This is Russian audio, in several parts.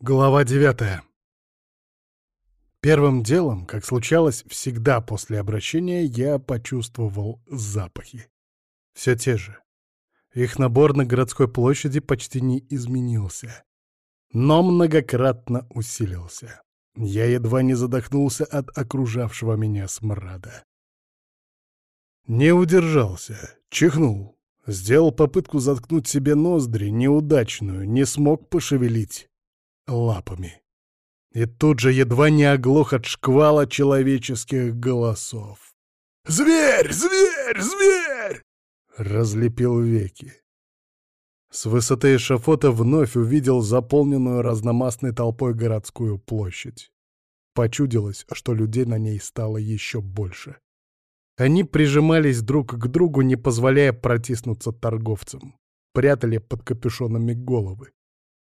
Глава девятая. Первым делом, как случалось всегда после обращения, я почувствовал запахи. Все те же. Их набор на городской площади почти не изменился, но многократно усилился. Я едва не задохнулся от окружавшего меня смрада. Не удержался, чихнул, сделал попытку заткнуть себе ноздри, неудачную, не смог пошевелить лапами. И тут же едва не оглох от шквала человеческих голосов. «Зверь! Зверь! Зверь!» Разлепил веки. С высоты эшафота вновь увидел заполненную разномастной толпой городскую площадь. Почудилось, что людей на ней стало еще больше. Они прижимались друг к другу, не позволяя протиснуться торговцам. Прятали под капюшонами головы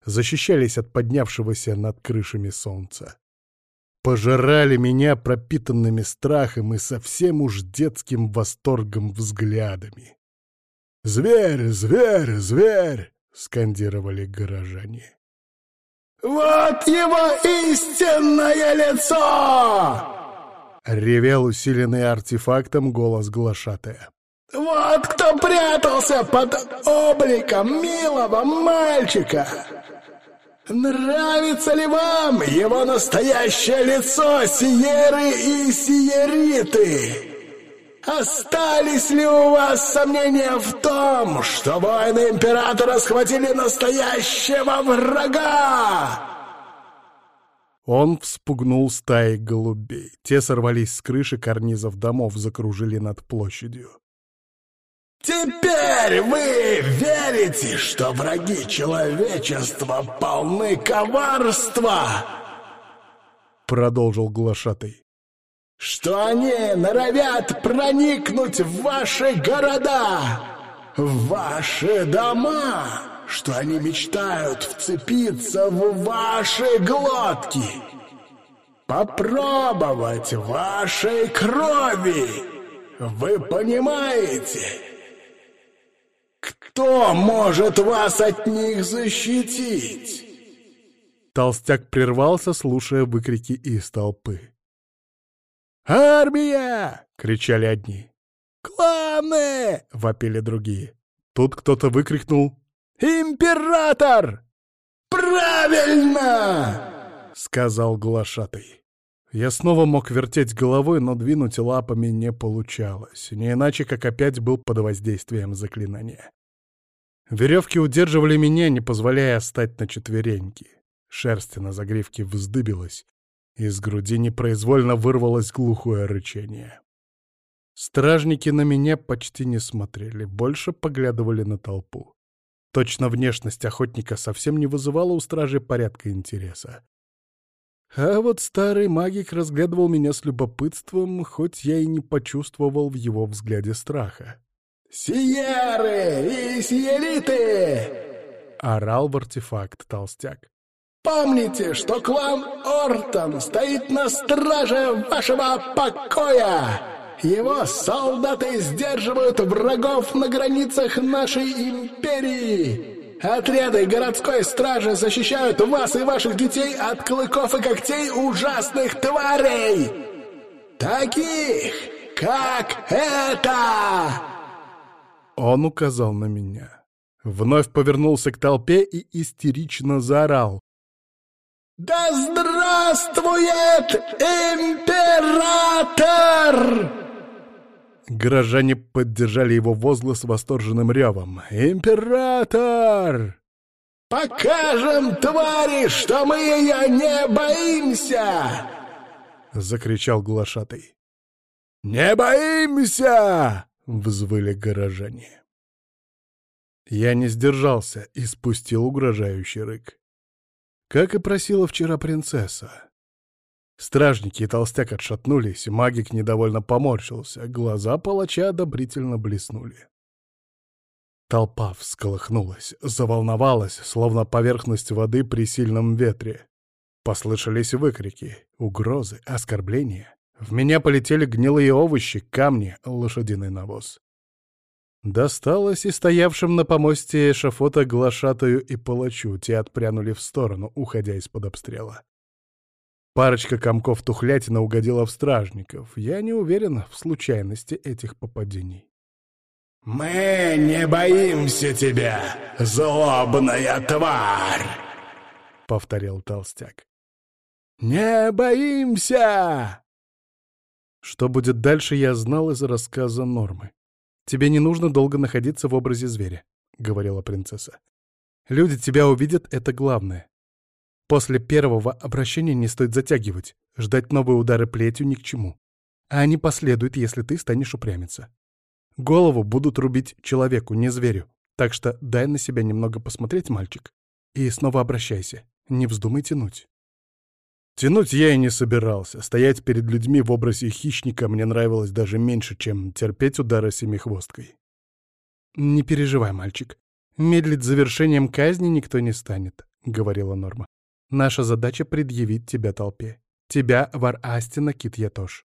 защищались от поднявшегося над крышами солнца. Пожирали меня пропитанными страхом и совсем уж детским восторгом взглядами. «Зверь! Зверь! Зверь!» — скандировали горожане. «Вот его истинное лицо!» — ревел усиленный артефактом голос глашатая. «Вот кто прятался под обликом милого мальчика! Нравится ли вам его настоящее лицо, Сиеры и Сиериты? Остались ли у вас сомнения в том, что воины Императора схватили настоящего врага? Он вспугнул стаи голубей. Те сорвались с крыши карнизов домов, закружили над площадью. Теперь вы верите, что враги человечества полны коварства? Продолжил глашатый. Что они норовят проникнуть в ваши города, в ваши дома, что они мечтают вцепиться в ваши глотки, попробовать вашей крови. Вы понимаете? Кто может вас от них защитить?» Толстяк прервался, слушая выкрики из толпы. «Армия!» — кричали одни. «Кланы!» — вопили другие. Тут кто-то выкрикнул «Император!» «Правильно!» — сказал глашатый. Я снова мог вертеть головой, но двинуть лапами не получалось, не иначе, как опять был под воздействием заклинания. Веревки удерживали меня, не позволяя стать на четвереньки. Шерсть на загривке вздыбилась, из груди непроизвольно вырвалось глухое рычание. Стражники на меня почти не смотрели, больше поглядывали на толпу. Точно внешность охотника совсем не вызывала у стражи порядка интереса. А вот старый магик разглядывал меня с любопытством, хоть я и не почувствовал в его взгляде страха. «Сиеры и сиелиты!» — орал в артефакт толстяк. «Помните, что клан Ортон стоит на страже вашего покоя! Его солдаты сдерживают врагов на границах нашей империи!» Отряды городской стражи защищают вас и ваших детей от клыков и когтей ужасных тварей! Таких, как это!» Он указал на меня. Вновь повернулся к толпе и истерично заорал. «Да здравствует император!» Горожане поддержали его возглас восторженным ревом. «Император!» «Покажем, твари, что мы ее не боимся!» — закричал глашатый. «Не боимся!» — взвыли горожане. Я не сдержался и спустил угрожающий рык. Как и просила вчера принцесса. Стражники и толстяк отшатнулись, магик недовольно поморщился, глаза палача одобрительно блеснули. Толпа всколыхнулась, заволновалась, словно поверхность воды при сильном ветре. Послышались выкрики, угрозы, оскорбления. В меня полетели гнилые овощи, камни, лошадиный навоз. Досталось и стоявшим на помосте эшафота глашатаю и палачу, те отпрянули в сторону, уходя из-под обстрела. Парочка комков тухлятина угодила в стражников. Я не уверен в случайности этих попадений. «Мы не боимся тебя, злобная тварь!» — повторил толстяк. «Не боимся!» Что будет дальше, я знал из рассказа Нормы. «Тебе не нужно долго находиться в образе зверя», — говорила принцесса. «Люди тебя увидят — это главное. После первого обращения не стоит затягивать, ждать новые удары плетью ни к чему. А они последуют, если ты станешь упрямиться. Голову будут рубить человеку, не зверю. Так что дай на себя немного посмотреть, мальчик. И снова обращайся. Не вздумай тянуть. Тянуть я и не собирался. Стоять перед людьми в образе хищника мне нравилось даже меньше, чем терпеть удары семихвосткой. «Не переживай, мальчик. Медлить завершением казни никто не станет», — говорила Норма. «Наша задача — предъявить тебя толпе. Тебя, Вар Астина, Кит Ятош.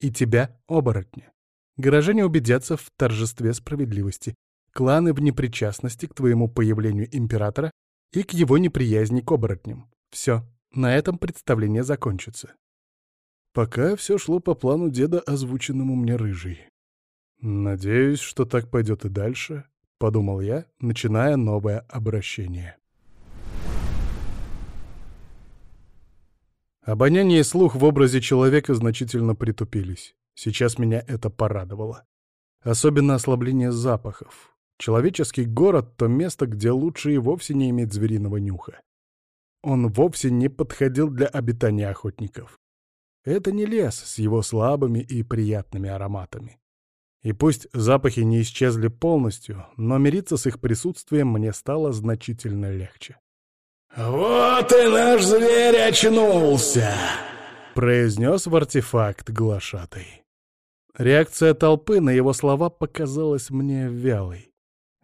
И тебя, оборотня. Горожане убедятся в торжестве справедливости, кланы в непричастности к твоему появлению императора и к его неприязни к оборотням. Все, на этом представление закончится. Пока все шло по плану деда, озвученному мне рыжий. «Надеюсь, что так пойдет и дальше», — подумал я, начиная новое обращение. Обоняние и слух в образе человека значительно притупились. Сейчас меня это порадовало. Особенно ослабление запахов. Человеческий город — то место, где лучше и вовсе не иметь звериного нюха. Он вовсе не подходил для обитания охотников. Это не лес с его слабыми и приятными ароматами. И пусть запахи не исчезли полностью, но мириться с их присутствием мне стало значительно легче. «Вот и наш зверь очнулся!» — произнес в артефакт глашатый. Реакция толпы на его слова показалась мне вялой.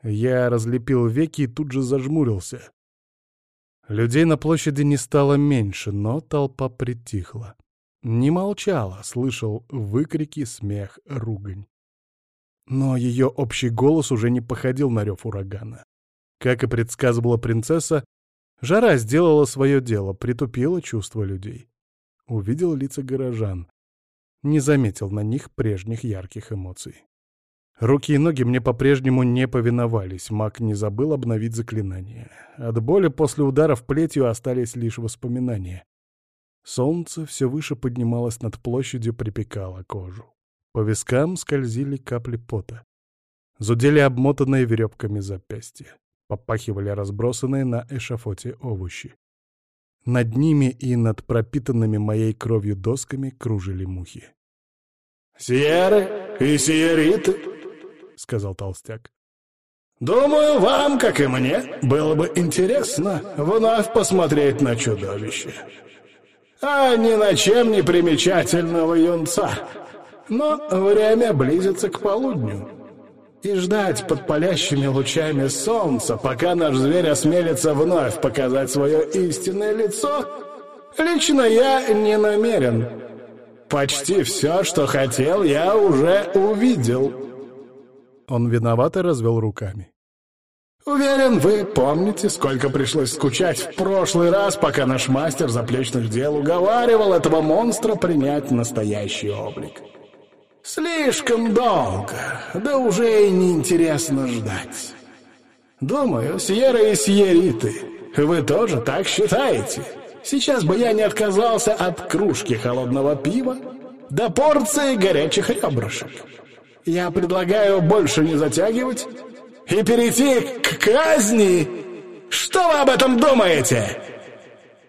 Я разлепил веки и тут же зажмурился. Людей на площади не стало меньше, но толпа притихла. Не молчала, слышал выкрики, смех, ругань. Но ее общий голос уже не походил на рев урагана. Как и предсказывала принцесса, жара сделала свое дело, притупила чувства людей. Увидел лица горожан не заметил на них прежних ярких эмоций. Руки и ноги мне по-прежнему не повиновались, маг не забыл обновить заклинание. От боли после ударов плетью остались лишь воспоминания. Солнце все выше поднималось над площадью, припекало кожу. По вискам скользили капли пота. Зудели обмотанные веревками запястья. Попахивали разбросанные на эшафоте овощи. Над ними и над пропитанными моей кровью досками кружили мухи. «Сиеры и сиериты», — сказал толстяк. «Думаю, вам, как и мне, было бы интересно вновь посмотреть на чудовище. А не на чем не примечательного юнца. Но время близится к полудню. И ждать под палящими лучами солнца, пока наш зверь осмелится вновь показать свое истинное лицо, лично я не намерен». Почти все, что хотел, я уже увидел. Он виновато развел руками. Уверен, вы помните, сколько пришлось скучать в прошлый раз, пока наш мастер заплечных дел уговаривал этого монстра принять настоящий облик. Слишком долго, да уже и неинтересно ждать. Думаю, Сьерра и Сьериты, вы тоже так считаете? Сейчас бы я не отказался от кружки холодного пива до порции горячих ребрышек. Я предлагаю больше не затягивать и перейти к казни. Что вы об этом думаете?»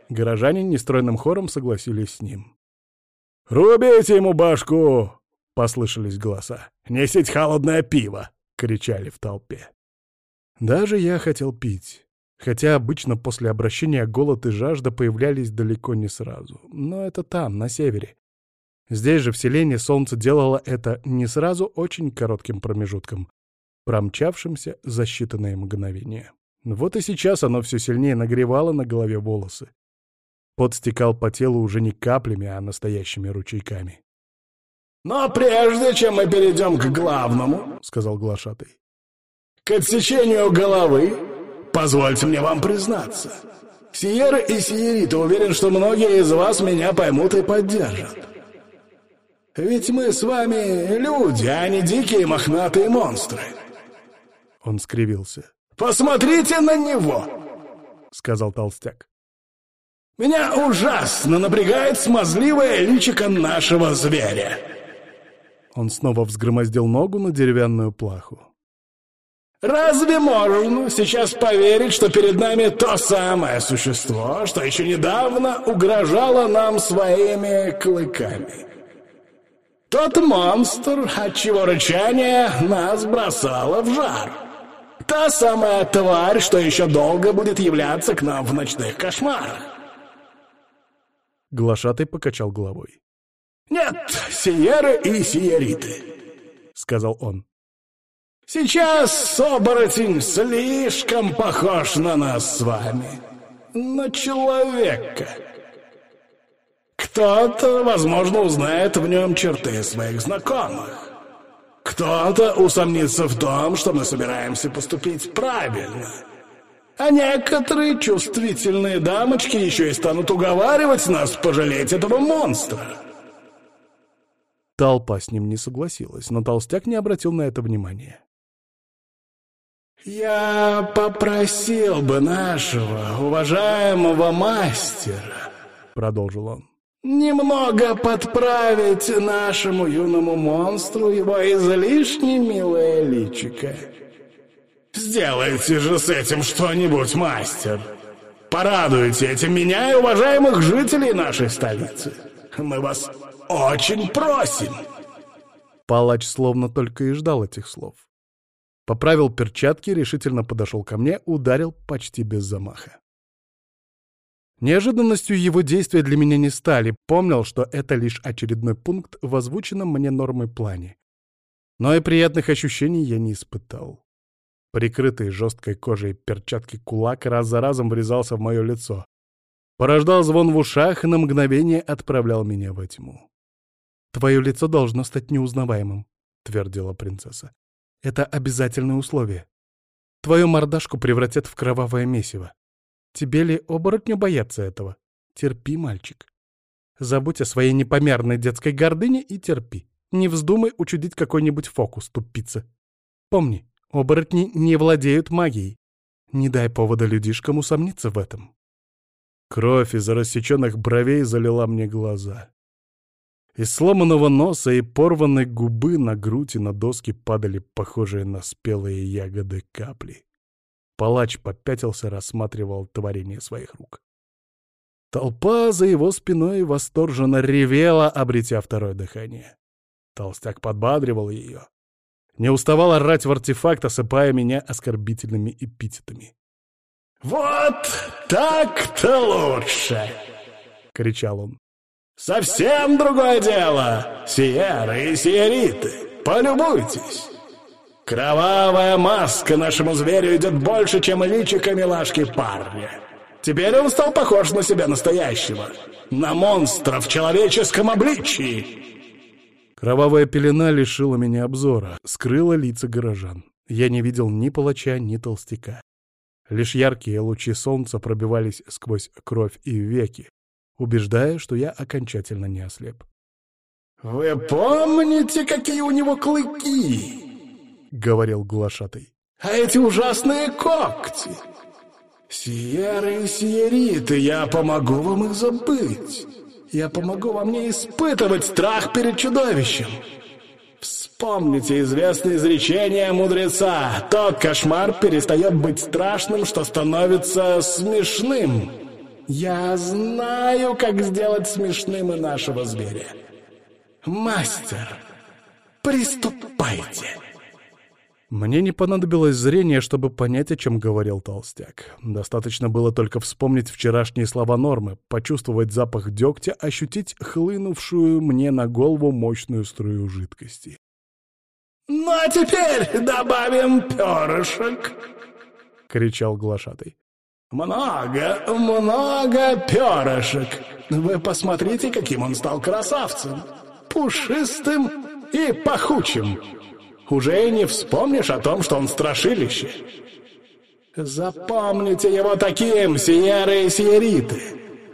Горожане нестройным хором согласились с ним. «Рубите ему башку!» — послышались голоса. «Несите холодное пиво!» — кричали в толпе. Даже я хотел пить. Хотя обычно после обращения голод и жажда появлялись далеко не сразу. Но это там, на севере. Здесь же в селении солнце делало это не сразу очень коротким промежутком, промчавшимся за считанные мгновения. Вот и сейчас оно все сильнее нагревало на голове волосы. Пот стекал по телу уже не каплями, а настоящими ручейками. «Но прежде чем мы перейдем к главному», — сказал глашатый, К отсечению головы, позвольте мне вам признаться, Сиеры и Сиерита уверен, что многие из вас меня поймут и поддержат. Ведь мы с вами люди, а не дикие мохнатые монстры. Он скривился. «Посмотрите на него!» — сказал толстяк. «Меня ужасно напрягает смазливое личико нашего зверя!» Он снова взгромоздил ногу на деревянную плаху. «Разве можно сейчас поверить, что перед нами то самое существо, что еще недавно угрожало нам своими клыками?» Тот монстр, от чего рычание нас бросало в жар. Та самая тварь, что еще долго будет являться к нам в ночных кошмарах. Глашатый покачал головой. «Нет, Сиеры и Сиериты», — сказал он. «Сейчас оборотень слишком похож на нас с вами, на человека». Кто-то, возможно, узнает в нем черты своих знакомых. Кто-то усомнится в том, что мы собираемся поступить правильно. А некоторые чувствительные дамочки еще и станут уговаривать нас пожалеть этого монстра. Толпа с ним не согласилась, но толстяк не обратил на это внимания. «Я попросил бы нашего уважаемого мастера», — продолжил он, немного подправить нашему юному монстру его излишне милое личико. Сделайте же с этим что-нибудь, мастер. Порадуйте этим меня и уважаемых жителей нашей столицы. Мы вас очень просим. Палач словно только и ждал этих слов. Поправил перчатки, решительно подошел ко мне, ударил почти без замаха. Неожиданностью его действия для меня не стали, помнил, что это лишь очередной пункт в озвученном мне нормой плане. Но и приятных ощущений я не испытал. Прикрытый жесткой кожей перчатки кулак раз за разом врезался в мое лицо. Порождал звон в ушах и на мгновение отправлял меня во тьму. «Твое лицо должно стать неузнаваемым», — твердила принцесса. «Это обязательное условие. Твою мордашку превратят в кровавое месиво. Тебе ли оборотню бояться этого? Терпи, мальчик. Забудь о своей непомерной детской гордыне и терпи. Не вздумай учудить какой-нибудь фокус, тупица. Помни, оборотни не владеют магией. Не дай повода людишкам усомниться в этом. Кровь из рассеченных бровей залила мне глаза. Из сломанного носа и порванной губы на грудь и на доски падали похожие на спелые ягоды капли. Палач попятился, рассматривал творение своих рук. Толпа за его спиной восторженно ревела, обретя второе дыхание. Толстяк подбадривал ее. Не уставал орать в артефакт, осыпая меня оскорбительными эпитетами. «Вот так-то лучше!» — кричал он. «Совсем другое дело! Сиеры и сиериты! Полюбуйтесь! Кровавая маска нашему зверю идет больше, чем личико милашки парня. Теперь он стал похож на себя настоящего. На монстра в человеческом обличии. Кровавая пелена лишила меня обзора, скрыла лица горожан. Я не видел ни палача, ни толстяка. Лишь яркие лучи солнца пробивались сквозь кровь и веки, убеждая, что я окончательно не ослеп. «Вы помните, какие у него клыки?» — говорил глашатый. «А эти ужасные когти! Сиеры и сиериты, я помогу вам их забыть. Я помогу вам не испытывать страх перед чудовищем. Вспомните известное изречение мудреца. Тот кошмар перестает быть страшным, что становится смешным. Я знаю, как сделать смешным и нашего зверя. Мастер, приступайте!» Мне не понадобилось зрение, чтобы понять, о чем говорил толстяк. Достаточно было только вспомнить вчерашние слова Нормы, почувствовать запах дегтя, ощутить хлынувшую мне на голову мощную струю жидкости. «Ну а теперь добавим перышек!» — кричал глашатый. «Много, много перышек! Вы посмотрите, каким он стал красавцем! Пушистым и пахучим!» Уже не вспомнишь о том, что он страшилище. Запомните его таким, сиеры и сиериты,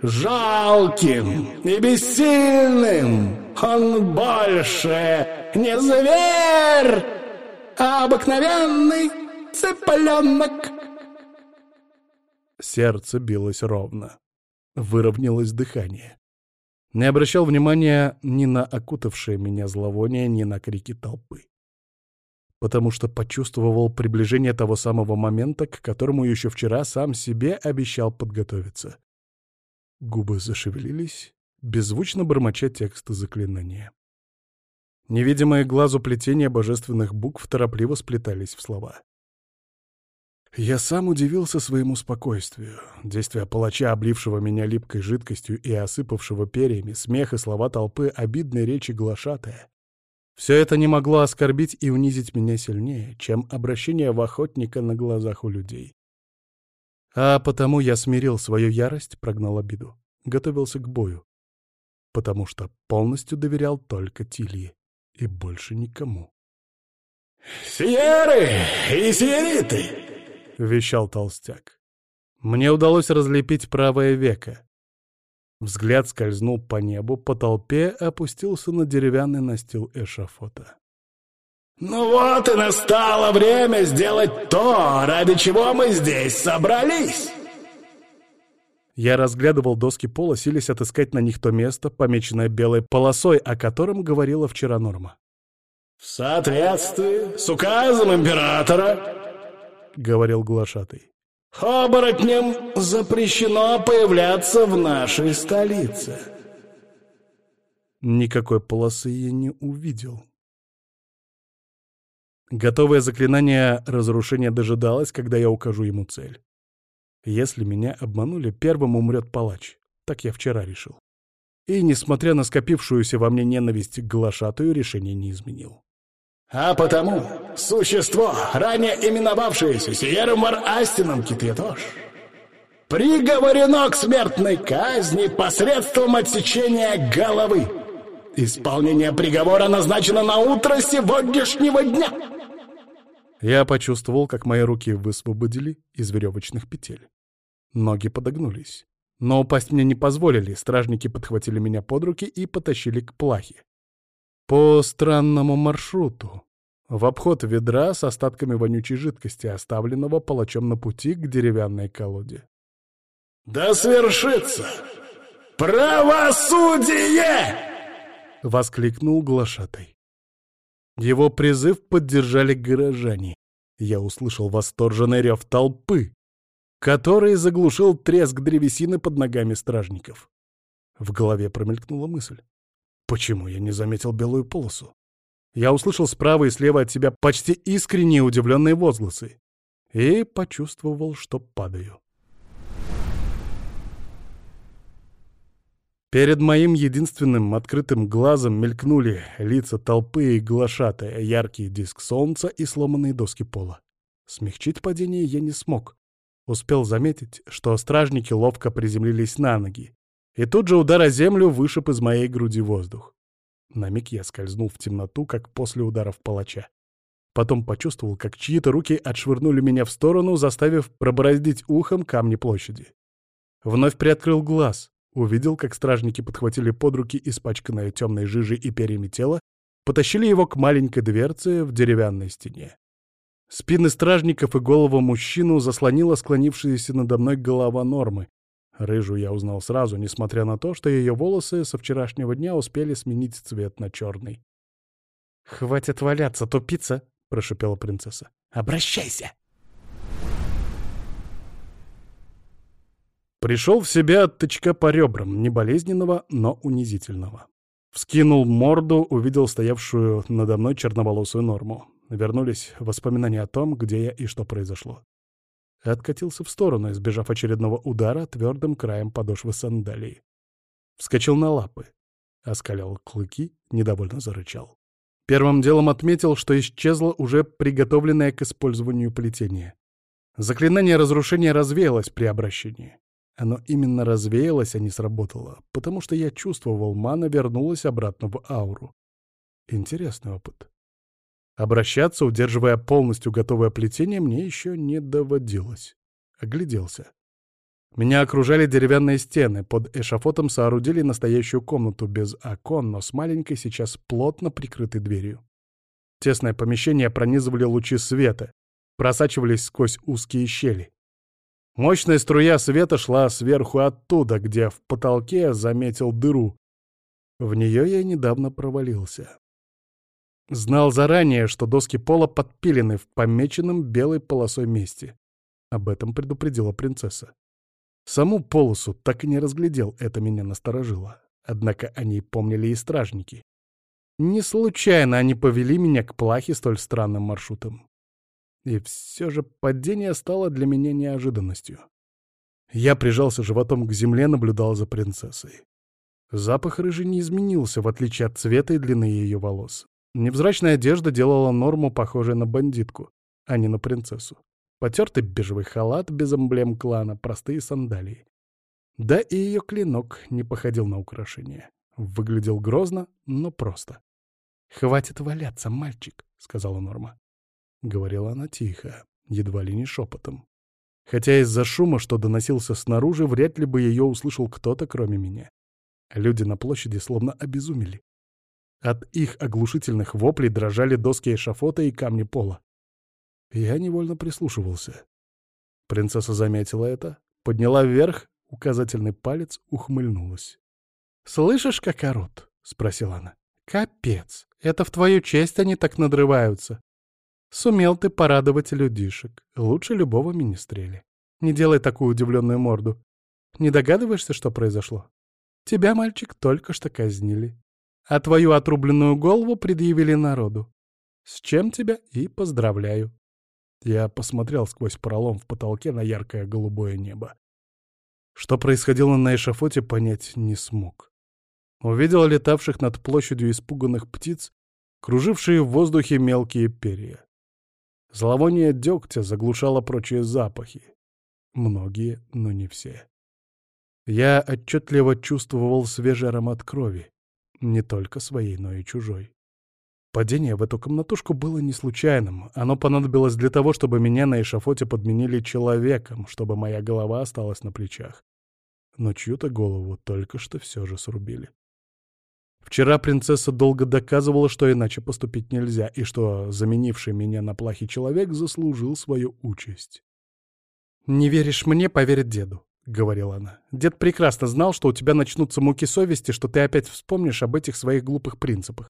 жалким и бессильным. Он больше не зверь, а обыкновенный цыпленок. Сердце билось ровно. Выровнялось дыхание. Не обращал внимания ни на окутавшее меня зловоние, ни на крики толпы. Потому что почувствовал приближение того самого момента, к которому еще вчера сам себе обещал подготовиться. Губы зашевелились, беззвучно бормоча тексты заклинания. Невидимые глазу плетения божественных букв торопливо сплетались в слова. Я сам удивился своему спокойствию. Действия палача, облившего меня липкой жидкостью и осыпавшего перьями, смех и слова толпы, обидной речи глашатая. Все это не могло оскорбить и унизить меня сильнее, чем обращение в охотника на глазах у людей. А потому я смирил свою ярость, прогнал обиду, готовился к бою. Потому что полностью доверял только Тилье и больше никому. «Сиеры и сиериты!» — вещал толстяк. Мне удалось разлепить правое веко. Взгляд скользнул по небу, по толпе опустился на деревянный настил эшафота. «Ну вот и настало время сделать то, ради чего мы здесь собрались!» Я разглядывал доски пола, силясь отыскать на них то место, помеченное белой полосой, о котором говорила вчера Норма. «В соответствии с указом императора — говорил глашатый. «Оборотням запрещено появляться в нашей столице». Никакой полосы я не увидел. Готовое заклинание разрушения дожидалось, когда я укажу ему цель. Если меня обманули, первым умрет палач. Так я вчера решил. И, несмотря на скопившуюся во мне ненависть к глашатую, решение не изменил. А потому существо, ранее именовавшееся Сиером Астином Китетош, приговорено к смертной казни посредством отсечения головы. Исполнение приговора назначено на утро сегодняшнего дня. Я почувствовал, как мои руки высвободили из веревочных петель. Ноги подогнулись. Но упасть мне не позволили, стражники подхватили меня под руки и потащили к плахе. По странному маршруту. В обход ведра с остатками вонючей жидкости, оставленного палачом на пути к деревянной колоде. «Да свершится! Правосудие!» — воскликнул глашатай. Его призыв поддержали горожане. Я услышал восторженный рев толпы, который заглушил треск древесины под ногами стражников. В голове промелькнула мысль. Почему я не заметил белую полосу? Я услышал справа и слева от себя почти искренние удивленные возгласы и почувствовал, что падаю. Перед моим единственным открытым глазом мелькнули лица толпы и глашатая, яркий диск солнца и сломанные доски пола. Смягчить падение я не смог. Успел заметить, что стражники ловко приземлились на ноги, и тут же удар о землю вышиб из моей груди воздух. На миг я скользнул в темноту, как после ударов палача. Потом почувствовал, как чьи-то руки отшвырнули меня в сторону, заставив пробороздить ухом камни площади. Вновь приоткрыл глаз, увидел, как стражники подхватили под руки испачканное темной жижей и перьями тело, потащили его к маленькой дверце в деревянной стене. Спины стражников и голову мужчину заслонила склонившаяся надо мной голова Нормы, Рыжую я узнал сразу, несмотря на то, что ее волосы со вчерашнего дня успели сменить цвет на черный. «Хватит валяться, тупица!» — прошипела принцесса. «Обращайся!» Пришел в себя от тычка по ребрам, не болезненного, но унизительного. Вскинул морду, увидел стоявшую надо мной черноволосую норму. Вернулись воспоминания о том, где я и что произошло откатился в сторону, избежав очередного удара твердым краем подошвы сандалии. Вскочил на лапы, оскалил клыки, недовольно зарычал. Первым делом отметил, что исчезло уже приготовленное к использованию плетение. Заклинание разрушения развеялось при обращении. Оно именно развеялось, а не сработало, потому что я чувствовал, мана вернулась обратно в ауру. Интересный опыт. Обращаться, удерживая полностью готовое плетение, мне еще не доводилось. Огляделся. Меня окружали деревянные стены, под эшафотом соорудили настоящую комнату без окон, но с маленькой сейчас плотно прикрытой дверью. Тесное помещение пронизывали лучи света, просачивались сквозь узкие щели. Мощная струя света шла сверху оттуда, где в потолке заметил дыру. В нее я недавно провалился. Знал заранее, что доски пола подпилены в помеченном белой полосой месте. Об этом предупредила принцесса. Саму полосу так и не разглядел, это меня насторожило. Однако они помнили и стражники. Не случайно они повели меня к плахе столь странным маршрутом. И все же падение стало для меня неожиданностью. Я прижался животом к земле, наблюдал за принцессой. Запах рыжий не изменился, в отличие от цвета и длины ее волос. Невзрачная одежда делала норму похожей на бандитку, а не на принцессу. Потертый бежевый халат без эмблем клана, простые сандалии. Да и ее клинок не походил на украшение. Выглядел грозно, но просто. «Хватит валяться, мальчик», — сказала Норма. Говорила она тихо, едва ли не шепотом. Хотя из-за шума, что доносился снаружи, вряд ли бы ее услышал кто-то, кроме меня. Люди на площади словно обезумели. От их оглушительных воплей дрожали доски эшафота и камни пола. Я невольно прислушивался. Принцесса заметила это, подняла вверх указательный палец, ухмыльнулась. «Слышишь, как орут?» — спросила она. «Капец! Это в твою честь они так надрываются. Сумел ты порадовать людишек. Лучше любого министреля. Не делай такую удивленную морду. Не догадываешься, что произошло? Тебя, мальчик, только что казнили. А твою отрубленную голову предъявили народу. С чем тебя и поздравляю. Я посмотрел сквозь пролом в потолке на яркое голубое небо. Что происходило на эшафоте, понять не смог. Увидел летавших над площадью испуганных птиц, кружившие в воздухе мелкие перья. Зловоние дегтя заглушало прочие запахи. Многие, но не все. Я отчетливо чувствовал свежий аромат крови, не только своей, но и чужой. Падение в эту комнатушку было не случайным. Оно понадобилось для того, чтобы меня на эшафоте подменили человеком, чтобы моя голова осталась на плечах. Но чью-то голову только что все же срубили. Вчера принцесса долго доказывала, что иначе поступить нельзя, и что заменивший меня на плахе человек заслужил свою участь. «Не веришь мне, поверь деду», — говорила она. «Дед прекрасно знал, что у тебя начнутся муки совести, что ты опять вспомнишь об этих своих глупых принципах.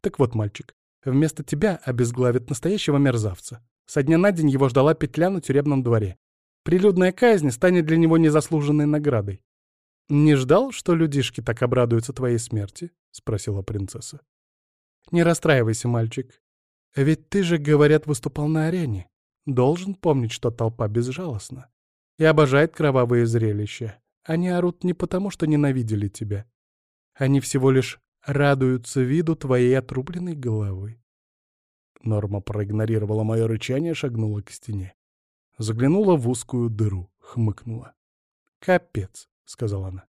Так вот, мальчик, вместо тебя обезглавит настоящего мерзавца. Со дня на день его ждала петля на тюремном дворе. Прилюдная казнь станет для него незаслуженной наградой. «Не ждал, что людишки так обрадуются твоей смерти?» — спросила принцесса. «Не расстраивайся, мальчик. Ведь ты же, говорят, выступал на арене. Должен помнить, что толпа безжалостна и обожает кровавые зрелища. Они орут не потому, что ненавидели тебя. Они всего лишь радуются виду твоей отрубленной головы. Норма проигнорировала мое рычание, шагнула к стене. Заглянула в узкую дыру, хмыкнула. «Капец», — сказала она.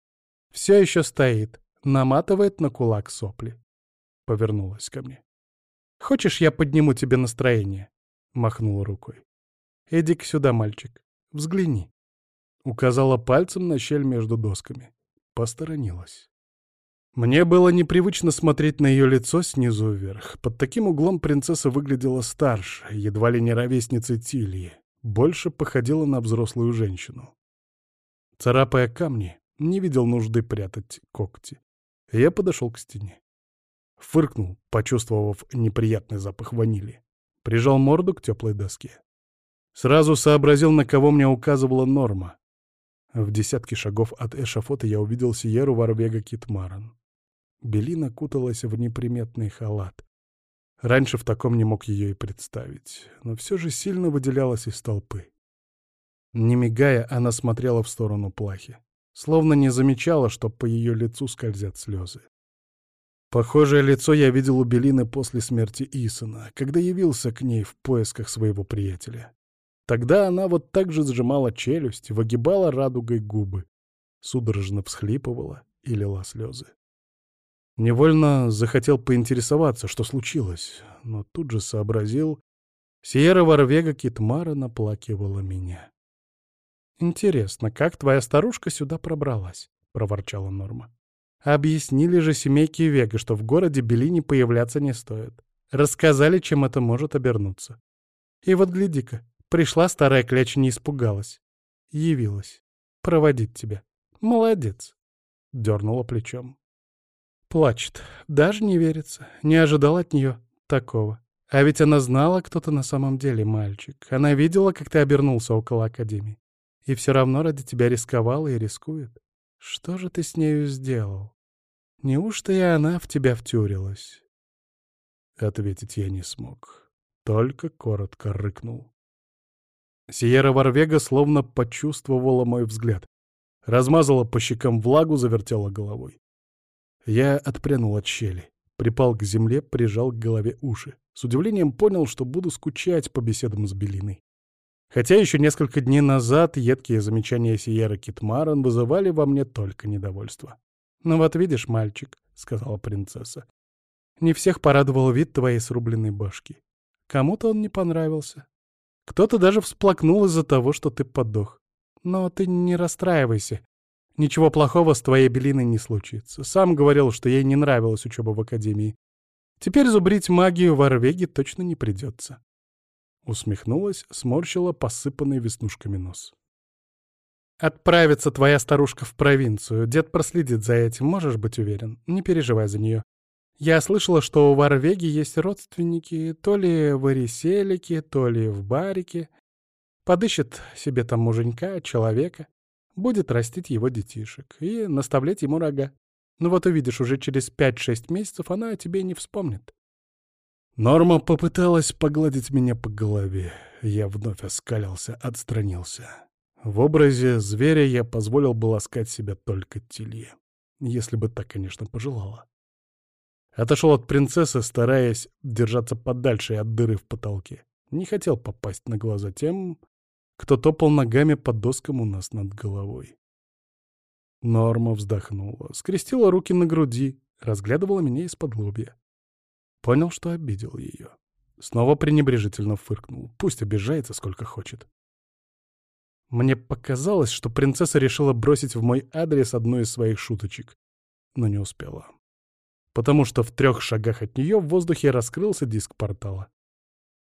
«Все еще стоит, наматывает на кулак сопли». Повернулась ко мне. «Хочешь, я подниму тебе настроение?» — махнула рукой. «Иди-ка сюда, мальчик, взгляни». Указала пальцем на щель между досками. Посторонилась. Мне было непривычно смотреть на ее лицо снизу вверх. Под таким углом принцесса выглядела старше, едва ли не ровесницей Тильи. Больше походила на взрослую женщину. Царапая камни, не видел нужды прятать когти. Я подошел к стене. Фыркнул, почувствовав неприятный запах ванили. Прижал морду к теплой доске. Сразу сообразил, на кого мне указывала норма. В десятке шагов от эшафота я увидел Сиеру Варвега Китмаран. Белина куталась в неприметный халат. Раньше в таком не мог ее и представить, но все же сильно выделялась из толпы. Не мигая, она смотрела в сторону плахи, словно не замечала, что по ее лицу скользят слезы. Похожее лицо я видел у Белины после смерти Исона, когда явился к ней в поисках своего приятеля. Тогда она вот так же сжимала челюсть, выгибала радугой губы, судорожно всхлипывала и лила слезы. Невольно захотел поинтересоваться, что случилось, но тут же сообразил, Сиера Варвега Китмара наплакивала меня. «Интересно, как твоя старушка сюда пробралась?» — проворчала Норма. «Объяснили же семейке Вега, что в городе Белини появляться не стоит. Рассказали, чем это может обернуться. И вот гляди-ка, пришла старая кляча, не испугалась. Явилась. Проводить тебя. Молодец!» — дернула плечом. Плачет. Даже не верится. Не ожидал от нее такого. А ведь она знала, кто ты на самом деле, мальчик. Она видела, как ты обернулся около Академии. И все равно ради тебя рисковала и рискует. Что же ты с нею сделал? Неужто и она в тебя втюрилась? Ответить я не смог. Только коротко рыкнул. Сиера Варвега словно почувствовала мой взгляд. Размазала по щекам влагу, завертела головой. Я отпрянул от щели, припал к земле, прижал к голове уши. С удивлением понял, что буду скучать по беседам с Белиной. Хотя еще несколько дней назад едкие замечания Сиеры Китмаран вызывали во мне только недовольство. «Ну вот видишь, мальчик», — сказала принцесса, — «не всех порадовал вид твоей срубленной башки. Кому-то он не понравился. Кто-то даже всплакнул из-за того, что ты подох. Но ты не расстраивайся. Ничего плохого с твоей Белиной не случится. Сам говорил, что ей не нравилась учеба в академии. Теперь зубрить магию в Орвеге точно не придется. Усмехнулась, сморщила посыпанный веснушками нос. «Отправится твоя старушка в провинцию. Дед проследит за этим, можешь быть уверен. Не переживай за нее. Я слышала, что у Варвеги есть родственники, то ли в Ириселике, то ли в Барике. Подыщет себе там муженька, человека, будет растить его детишек и наставлять ему рога. Ну вот увидишь, уже через 5-6 месяцев она о тебе не вспомнит. Норма попыталась погладить меня по голове. Я вновь оскалился, отстранился. В образе зверя я позволил бы ласкать себя только Тилье. Если бы так, конечно, пожелала. Отошел от принцессы, стараясь держаться подальше от дыры в потолке. Не хотел попасть на глаза тем, кто топал ногами по доскам у нас над головой. Норма вздохнула, скрестила руки на груди, разглядывала меня из-под лобья. Понял, что обидел ее. Снова пренебрежительно фыркнул. Пусть обижается, сколько хочет. Мне показалось, что принцесса решила бросить в мой адрес одну из своих шуточек, но не успела. Потому что в трех шагах от нее в воздухе раскрылся диск портала.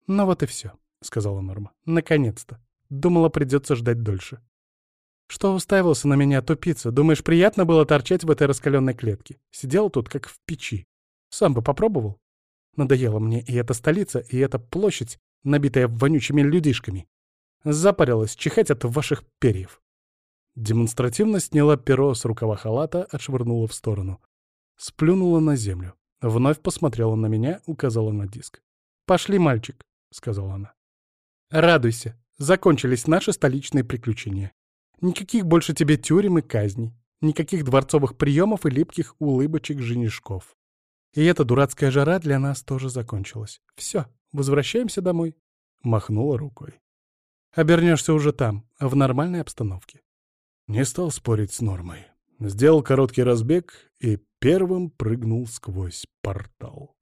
«Ну вот и все», — сказала Норма. «Наконец-то. Думала, придется ждать дольше». «Что уставился на меня, тупица? Думаешь, приятно было торчать в этой раскаленной клетке? Сидел тут, как в печи. Сам бы попробовал?» Надоела мне и эта столица, и эта площадь, набитая вонючими людишками. Запарилась чихать от ваших перьев. Демонстративно сняла перо с рукава халата, отшвырнула в сторону. Сплюнула на землю. Вновь посмотрела на меня, указала на диск. «Пошли, мальчик», — сказала она. «Радуйся. Закончились наши столичные приключения. Никаких больше тебе тюрем и казней. Никаких дворцовых приемов и липких улыбочек женишков. И эта дурацкая жара для нас тоже закончилась. Все, возвращаемся домой. Махнула рукой. Обернешься уже там, в нормальной обстановке. Не стал спорить с нормой. Сделал короткий разбег и первым прыгнул сквозь портал.